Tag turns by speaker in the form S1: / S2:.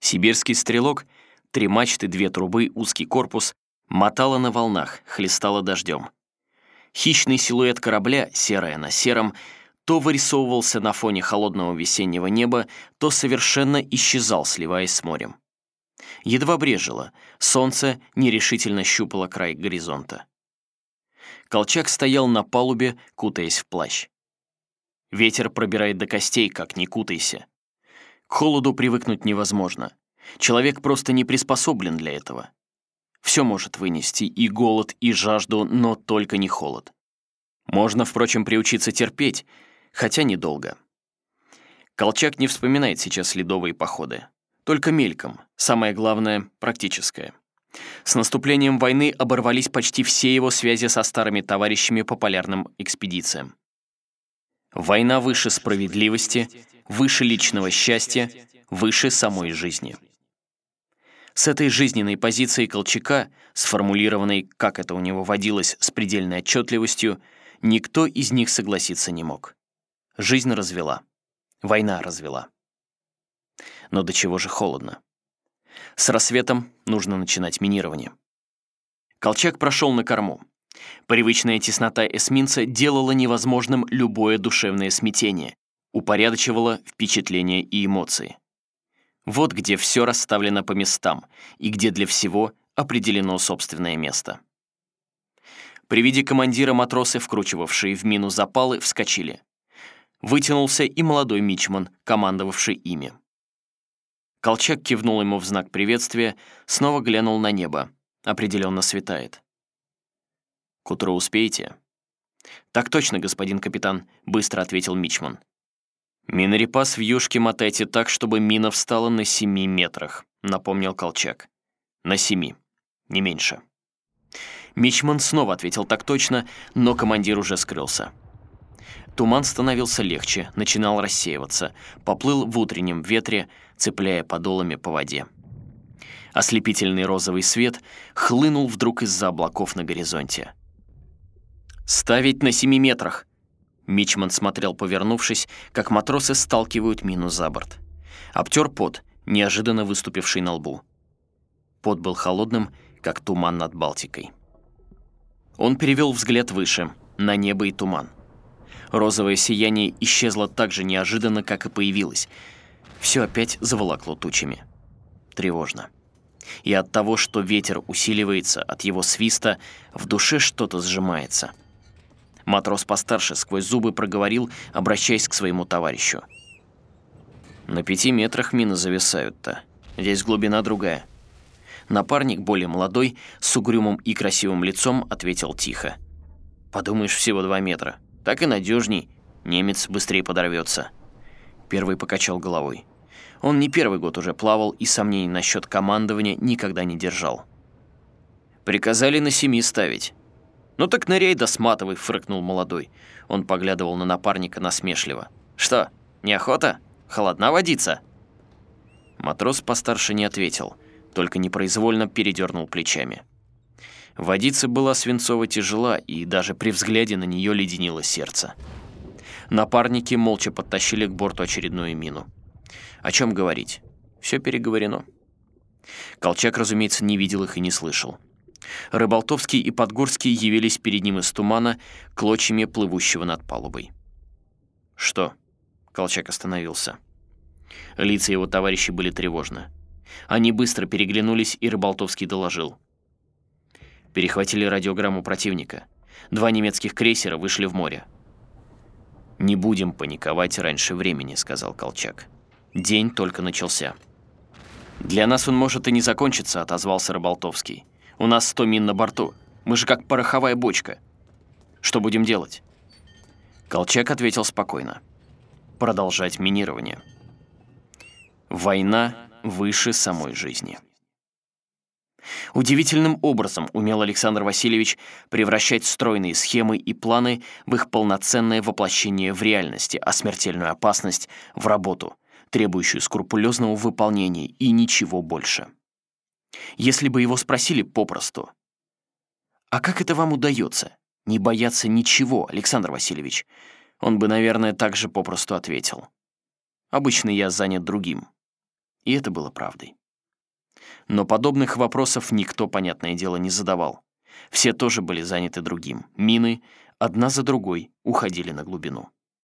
S1: Сибирский стрелок, три мачты, две трубы, узкий корпус, мотало на волнах, хлестало дождем. Хищный силуэт корабля, серое на сером, то вырисовывался на фоне холодного весеннего неба, то совершенно исчезал, сливаясь с морем. Едва брежило, солнце нерешительно щупало край горизонта. Колчак стоял на палубе, кутаясь в плащ. Ветер пробирает до костей, как не кутайся. Холоду привыкнуть невозможно. Человек просто не приспособлен для этого. Все может вынести и голод, и жажду, но только не холод. Можно, впрочем, приучиться терпеть, хотя недолго. Колчак не вспоминает сейчас ледовые походы. Только мельком, самое главное — практическое. С наступлением войны оборвались почти все его связи со старыми товарищами по полярным экспедициям. Война выше справедливости, выше личного счастья, выше самой жизни. С этой жизненной позиции Колчака, сформулированной, как это у него водилось, с предельной отчетливостью, никто из них согласиться не мог. Жизнь развела. Война развела. Но до чего же холодно. С рассветом нужно начинать минирование. Колчак прошел на корму. Привычная теснота эсминца делала невозможным любое душевное смятение, упорядочивала впечатления и эмоции. Вот где все расставлено по местам и где для всего определено собственное место. При виде командира матросы, вкручивавшие в мину запалы, вскочили. Вытянулся и молодой мичман, командовавший ими. Колчак кивнул ему в знак приветствия, снова глянул на небо. Определенно светает. «К утру успеете?» «Так точно, господин капитан», — быстро ответил Мичман. «Минорепас в юшке мотайте так, чтобы мина встала на семи метрах», — напомнил Колчак. «На семи, не меньше». Мичман снова ответил так точно, но командир уже скрылся. Туман становился легче, начинал рассеиваться, поплыл в утреннем ветре, цепляя подолами по воде. Ослепительный розовый свет хлынул вдруг из-за облаков на горизонте. «Ставить на семи метрах!» Мичман смотрел, повернувшись, как матросы сталкивают мину за борт. Обтер пот, неожиданно выступивший на лбу. Пот был холодным, как туман над Балтикой. Он перевел взгляд выше, на небо и туман. Розовое сияние исчезло так же неожиданно, как и появилось. Все опять заволокло тучами. Тревожно. И от того, что ветер усиливается, от его свиста, в душе что-то сжимается. Матрос постарше сквозь зубы проговорил, обращаясь к своему товарищу. «На пяти метрах мины зависают-то. Здесь глубина другая». Напарник, более молодой, с угрюмым и красивым лицом, ответил тихо. «Подумаешь, всего два метра. Так и надежней. Немец быстрее подорвется». Первый покачал головой. Он не первый год уже плавал и сомнений насчет командования никогда не держал. «Приказали на семи ставить». «Ну так ныряй да сматывай», — фрыкнул молодой. Он поглядывал на напарника насмешливо. «Что, неохота? Холодна водиться?» Матрос постарше не ответил, только непроизвольно передернул плечами. Водица была свинцово тяжела, и даже при взгляде на нее леденило сердце. Напарники молча подтащили к борту очередную мину. О чем говорить? Все переговорено. Колчак, разумеется, не видел их и не слышал. Рыболтовский и Подгорский явились перед ним из тумана, клочьями плывущего над палубой. «Что?» — Колчак остановился. Лица его товарищей были тревожны. Они быстро переглянулись, и Рыболтовский доложил. Перехватили радиограмму противника. Два немецких крейсера вышли в море. «Не будем паниковать раньше времени», — сказал Колчак. День только начался. «Для нас он может и не закончиться», — отозвался Рыболтовский. «У нас сто мин на борту. Мы же как пороховая бочка. Что будем делать?» Колчак ответил спокойно. «Продолжать минирование». Война выше самой жизни. Удивительным образом умел Александр Васильевич превращать стройные схемы и планы в их полноценное воплощение в реальности, а смертельную опасность — в работу, требующую скрупулезного выполнения и ничего больше. Если бы его спросили попросту, «А как это вам удается? Не бояться ничего, Александр Васильевич?» Он бы, наверное, также попросту ответил. «Обычно я занят другим». И это было правдой. Но подобных вопросов никто, понятное дело, не задавал. Все тоже были заняты другим. Мины одна за другой уходили на глубину.